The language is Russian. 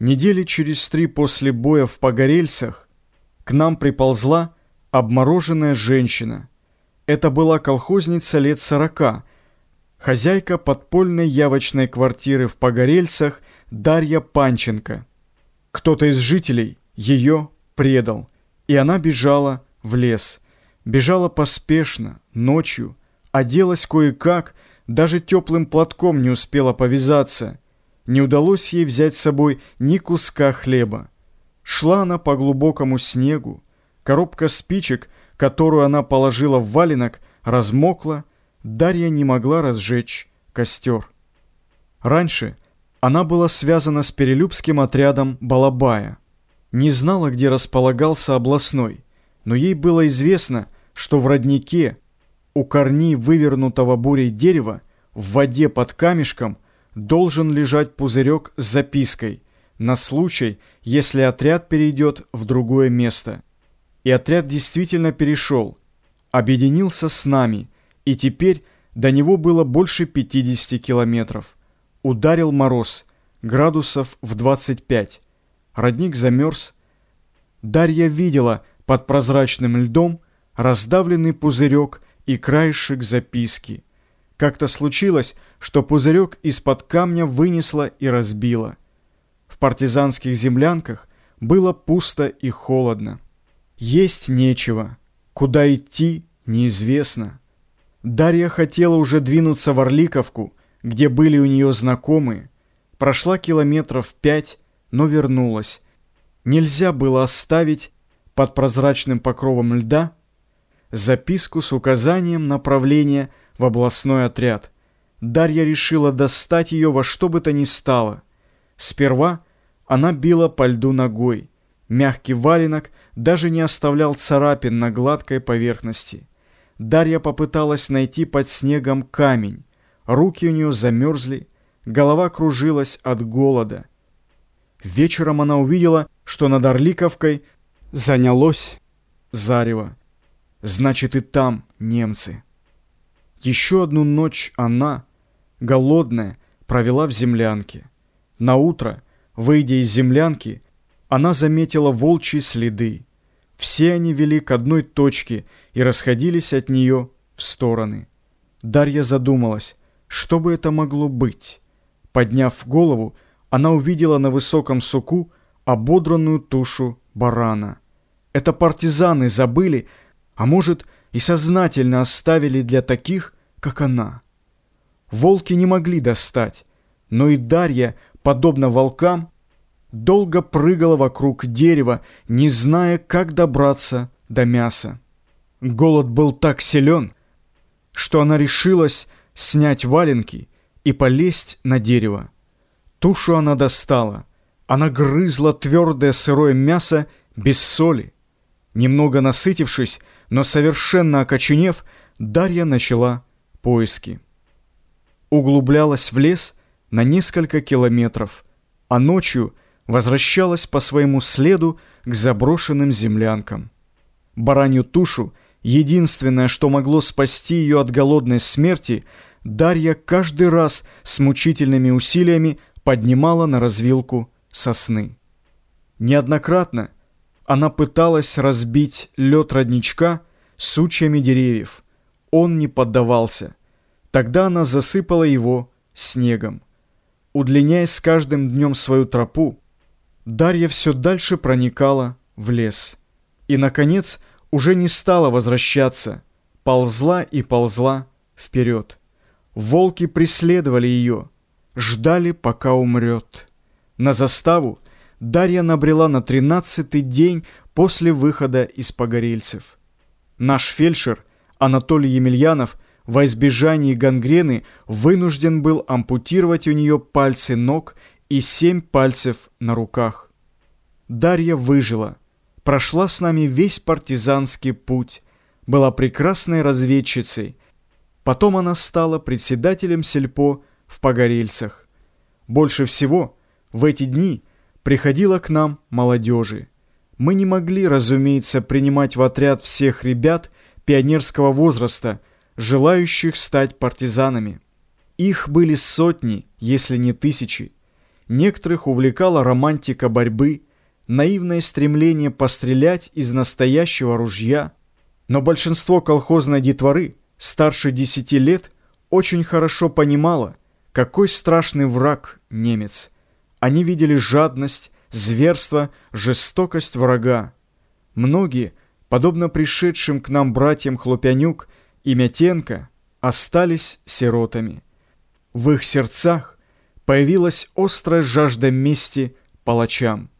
Недели через три после боя в Погорельцах к нам приползла обмороженная женщина. Это была колхозница лет сорока, хозяйка подпольной явочной квартиры в Погорельцах Дарья Панченко. Кто-то из жителей ее предал, и она бежала в лес. Бежала поспешно, ночью, оделась кое-как, даже теплым платком не успела повязаться – не удалось ей взять с собой ни куска хлеба. Шла она по глубокому снегу, коробка спичек, которую она положила в валенок, размокла, Дарья не могла разжечь костер. Раньше она была связана с перелюбским отрядом Балабая. Не знала, где располагался областной, но ей было известно, что в роднике у корней вывернутого бурей дерева в воде под камешком – должен лежать пузырек с запиской на случай, если отряд перейдет в другое место. И отряд действительно перешел, объединился с нами, и теперь до него было больше 50 километров. Ударил мороз, градусов в 25. Родник замерз. Дарья видела под прозрачным льдом раздавленный пузырек и краешек записки – как-то случилось, что пузырек из-под камня вынесло и разбило. В партизанских землянках было пусто и холодно. Есть нечего, куда идти неизвестно. Дарья хотела уже двинуться в Орликовку, где были у нее знакомые. Прошла километров пять, но вернулась. Нельзя было оставить под прозрачным покровом льда записку с указанием направления в областной отряд. Дарья решила достать ее во что бы то ни стало. Сперва она била по льду ногой. Мягкий валенок даже не оставлял царапин на гладкой поверхности. Дарья попыталась найти под снегом камень. Руки у нее замерзли, голова кружилась от голода. Вечером она увидела, что над Орликовкой занялось зарево. Значит, и там немцы. Еще одну ночь она, голодная, провела в землянке. На утро, выйдя из землянки, она заметила волчьи следы. Все они вели к одной точке и расходились от нее в стороны. Дарья задумалась, что бы это могло быть. Подняв голову, она увидела на высоком суку ободранную тушу барана. Это партизаны забыли, а может, и сознательно оставили для таких, как она. Волки не могли достать, но и Дарья, подобно волкам, долго прыгала вокруг дерева, не зная, как добраться до мяса. Голод был так силен, что она решилась снять валенки и полезть на дерево. Тушу она достала. Она грызла твердое сырое мясо без соли. Немного насытившись, но совершенно окоченев, Дарья начала поиски. Углублялась в лес на несколько километров, а ночью возвращалась по своему следу к заброшенным землянкам. Баранью тушу, единственное, что могло спасти ее от голодной смерти, Дарья каждый раз с мучительными усилиями поднимала на развилку сосны. Неоднократно она пыталась разбить лед родничка сучьями деревьев. Он не поддавался. Тогда она засыпала его снегом. Удлиняя с каждым днем свою тропу, Дарья все дальше проникала в лес. И, наконец, уже не стала возвращаться, ползла и ползла вперед. Волки преследовали ее, ждали, пока умрет. На заставу Дарья набрела на тринадцатый день после выхода из Погорельцев. Наш фельдшер Анатолий Емельянов во избежании гангрены вынужден был ампутировать у нее пальцы ног и семь пальцев на руках. Дарья выжила, прошла с нами весь партизанский путь, была прекрасной разведчицей. Потом она стала председателем сельпо в Погорельцах. Больше всего в эти дни – приходило к нам молодежи. Мы не могли, разумеется, принимать в отряд всех ребят пионерского возраста, желающих стать партизанами. Их были сотни, если не тысячи. некоторых увлекала романтика борьбы, наивное стремление пострелять из настоящего ружья. Но большинство колхозной детворы, старше десяти лет, очень хорошо понимало, какой страшный враг немец. Они видели жадность, зверство, жестокость врага. Многие, подобно пришедшим к нам братьям Хлопянюк и Мятенко, остались сиротами. В их сердцах появилась острая жажда мести палачам.